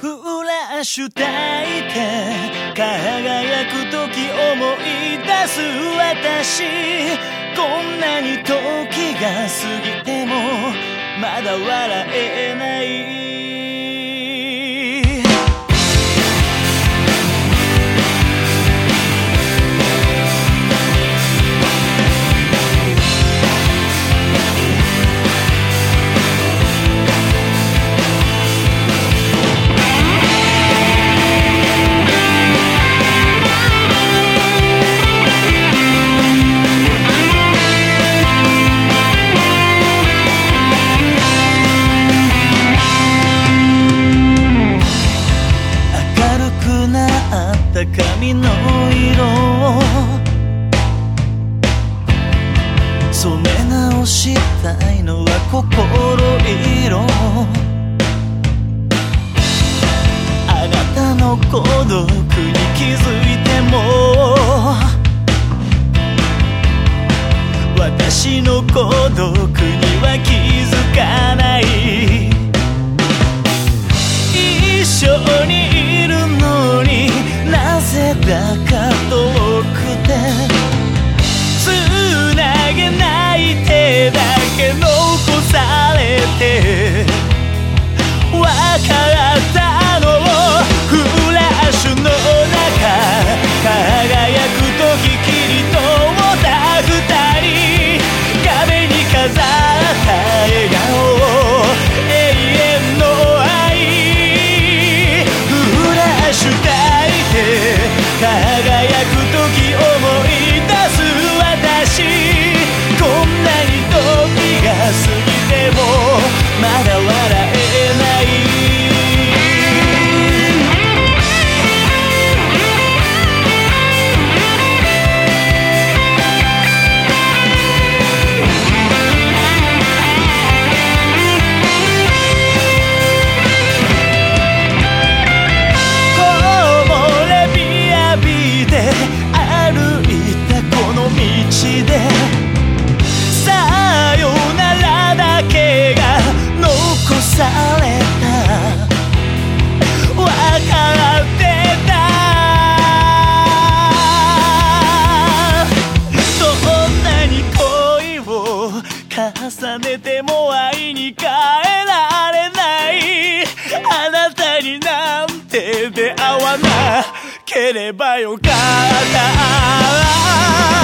フラッシュ焚いて輝く時思い出す私。こんなに時が過ぎてもまだ笑えない。心色。あなたの孤独に気づいても。私の孤独には気づかない。一緒にいるのになぜだか過ぎてもまだ笑えない歩いたこの道でされたわかってたどんなに恋を重ねても愛に変えられないあなたになんて出会わなければよかった